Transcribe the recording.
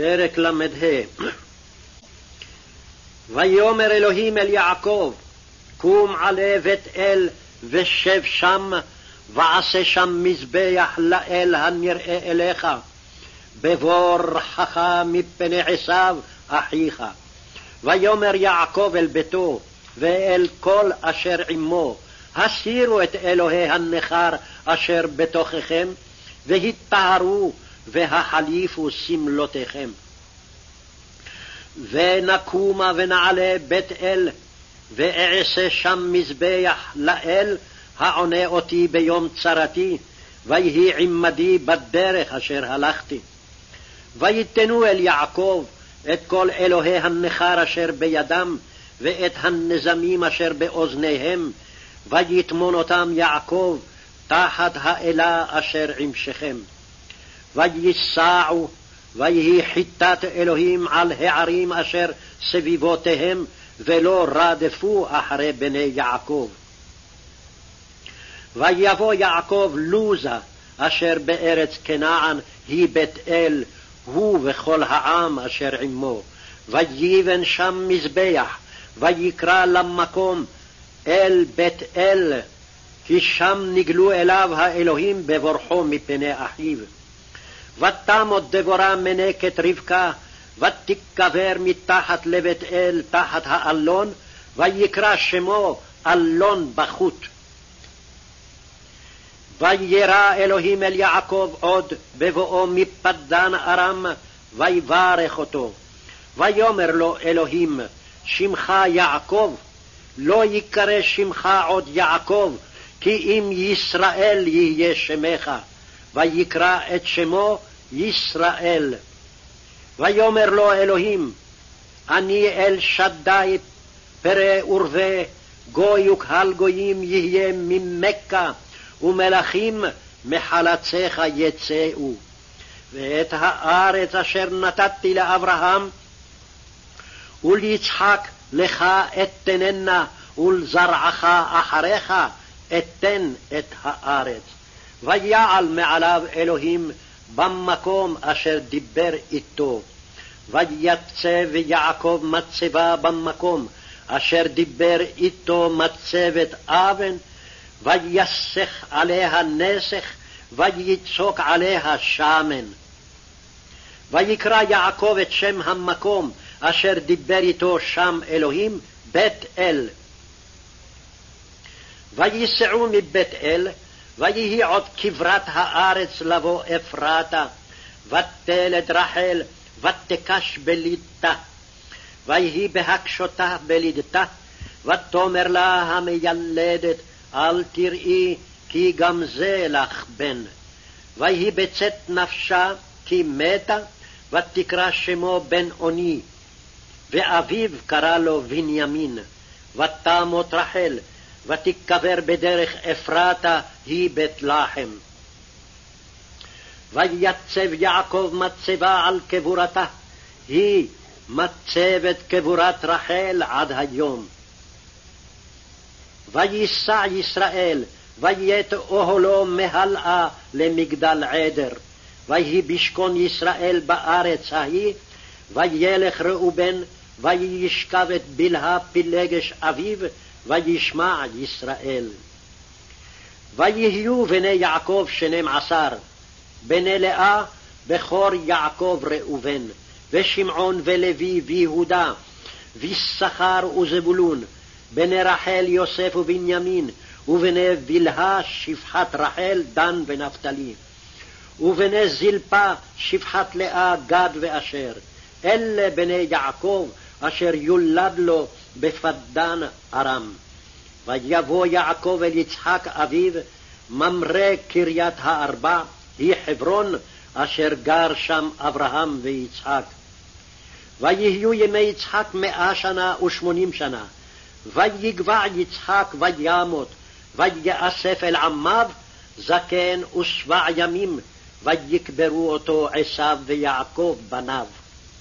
פרק ל"ה ויאמר אלוהים אל יעקב, קום עלה בית אל ושב שם, ועשה שם מזבח לאל הנראה אליך, בבור רחך מפני עשיו אחיך. ויאמר יעקב אל ביתו, ואל כל אשר עמו, הסירו את אלוהי הנכר אשר בתוככם, והטהרו והחליפו שמלותיכם. ונקומה ונעלה בית אל, ואעשה שם מזבח לאל העונה אותי ביום צרתי, ויהי עמדי בדרך אשר הלכתי. ויתנו אל יעקב את כל אלוהי הנכר אשר בידם, ואת הנזמים אשר באוזניהם, ויטמון אותם יעקב תחת האלה אשר עם שכם. וייסעו, ויהי חיטת אלוהים על הערים אשר סביבותיהם, ולא רדפו אחרי בני יעקב. ויבוא יעקב לוזה, אשר בארץ כנען היא בית אל, הוא וכל העם אשר עמו. ויבן שם מזבח, ויקרא למקום אל בית אל, כי שם נגלו אליו האלוהים בבורחו מפני אחיו. ותמות דבורה מנקת רבקה, ותיקבר מתחת לבית אל, תחת האלון, ויקרא שמו אלון בחוט. וירא אלוהים אל יעקב עוד בבואו מפדן ארם, ויברך אותו. ויאמר לו אלוהים, שמך יעקב, לא יקרא שמך עוד יעקב, כי אם ישראל יהיה שמך. ויקרא את שמו ישראל. ויאמר לו אלוהים, אני אל שדי פרא ורבה, גוי וקהל גויים יהיה ממכה, ומלכים מחלציך יצאו. ואת הארץ אשר נתתי לאברהם וליצחק לך אתננה, ולזרעך אחריך אתן את הארץ. ויעל מעליו אלוהים במקום אשר דיבר איתו. ויצב יעקב מצבה במקום אשר דיבר איתו מצבת אבן, ויסך עליה נסך, ויצוק עליה שמן. ויקרא יעקב את שם המקום אשר דיבר איתו שם אלוהים, בית אל. וייסעו מבית אל, ויהי עוד כברת הארץ לבוא אפרתה, ותלד רחל, ותקש בלידתה. ויהי בהקשותה בלידתה, ותאמר לה המיילדת, אל תראי, כי גם זה לך בן. ויהי בצאת נפשה, כי מתה, ותקרא שמו בן אוני. ואביו קרא לו בנימין. ותמות רחל, ותיקבר בדרך אפרתה היא בית לחם. ויצב יעקב מצבה על קבורתה, היא מצבת קבורת רחל עד היום. וייסע ישראל, ויית אוהלו מהלאה למגדל עדר. ויהי בשכון ישראל בארץ ההיא, וילך ראובן, וישכב את בלהה פילגש אביו, וישמע ישראל. ויהיו בני יעקב שנים עשר, בני לאה בכור יעקב ראובן, ושמעון ולוי ויהודה, ויששכר וזבולון, בני רחל יוסף ובנימין, ובני בלהה שפחת רחל דן ונפתלי, ובני זלפה שפחת לאה גד ואשר. אלה בני יעקב אשר יולד לו בפדן ארם. ויבוא יעקב אל יצחק אביו, ממרא קריית הארבע, היא חברון, אשר גר שם אברהם ויצחק. ויהיו ימי יצחק מאה שנה ושמונים שנה, ויגבע יצחק וימות, ויאסף אל עמיו זקן ושבע ימים, ויקברו אותו עשיו ויעקב בניו.